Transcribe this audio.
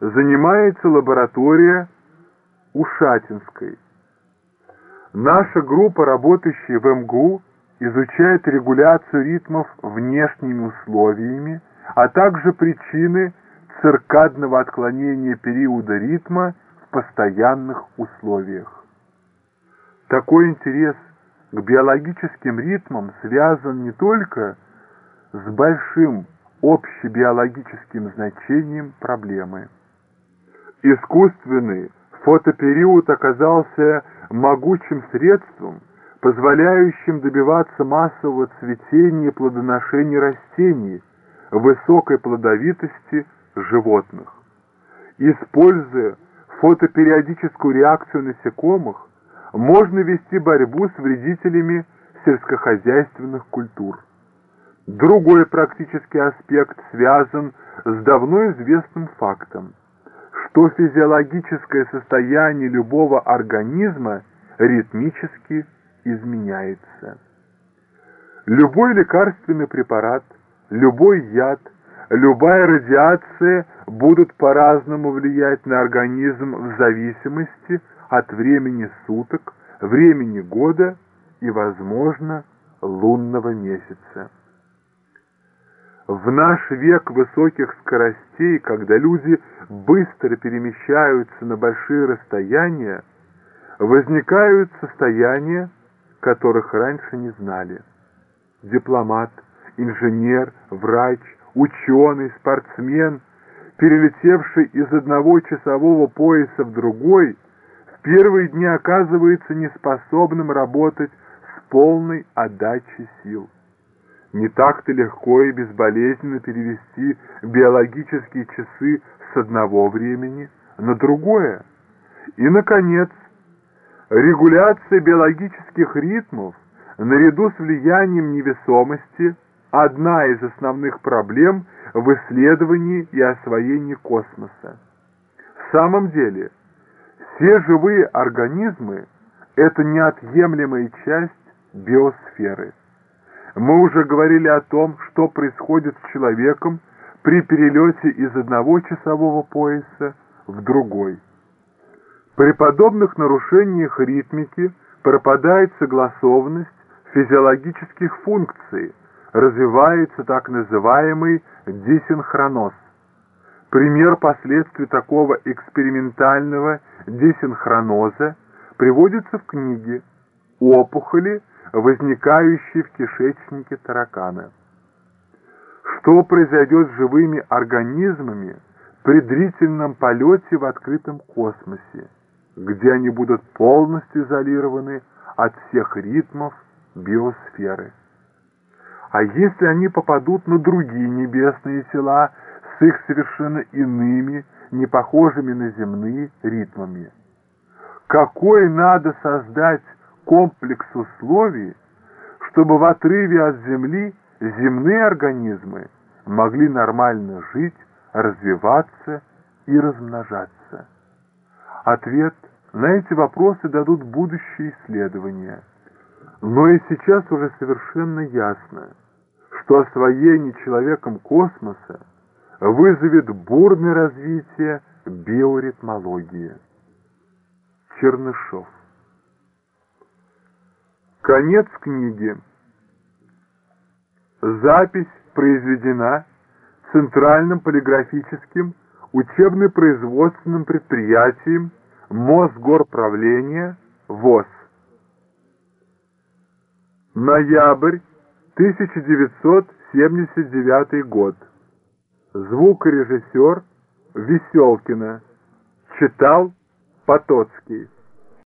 занимается лаборатория Ушатинской. Наша группа, работающая в МГУ, изучает регуляцию ритмов внешними условиями, а также причины циркадного отклонения периода ритма в постоянных условиях. Такой интерес к биологическим ритмам связан не только с большим общебиологическим значением проблемы. Искусственный фотопериод оказался могучим средством, позволяющим добиваться массового цветения плодоношения растений, высокой плодовитости животных. Используя фотопериодическую реакцию насекомых, можно вести борьбу с вредителями сельскохозяйственных культур. Другой практический аспект связан с давно известным фактом, что физиологическое состояние любого организма ритмически изменяется. Любой лекарственный препарат, любой яд, любая радиация будут по-разному влиять на организм в зависимости от времени суток, времени года и, возможно, лунного месяца. В наш век высоких скоростей, когда люди быстро перемещаются на большие расстояния, возникают состояния, которых раньше не знали. Дипломат, инженер, врач, ученый, спортсмен, перелетевший из одного часового пояса в другой, в первые дни оказывается неспособным работать с полной отдачей сил. Не так-то легко и безболезненно перевести биологические часы с одного времени на другое. И, наконец, регуляция биологических ритмов наряду с влиянием невесомости – одна из основных проблем в исследовании и освоении космоса. В самом деле, все живые организмы – это неотъемлемая часть биосферы. Мы уже говорили о том, что происходит с человеком при перелете из одного часового пояса в другой. При подобных нарушениях ритмики пропадает согласованность физиологических функций, развивается так называемый десинхроноз. Пример последствий такого экспериментального десинхроноза приводится в книге «Опухоли возникающие в кишечнике таракана. Что произойдет с живыми организмами при длительном полете в открытом космосе, где они будут полностью изолированы от всех ритмов биосферы? А если они попадут на другие небесные тела с их совершенно иными, не похожими на земные ритмами? Какой надо создать комплекс условий, чтобы в отрыве от Земли земные организмы могли нормально жить, развиваться и размножаться. Ответ на эти вопросы дадут будущие исследования. Но и сейчас уже совершенно ясно, что освоение человеком космоса вызовет бурное развитие биоритмологии. Чернышов Конец книги. Запись произведена Центральным полиграфическим учебно-производственным предприятием Мосгорправления ВОЗ. Ноябрь 1979 год. Звукорежиссер Веселкина. Читал Потоцкий.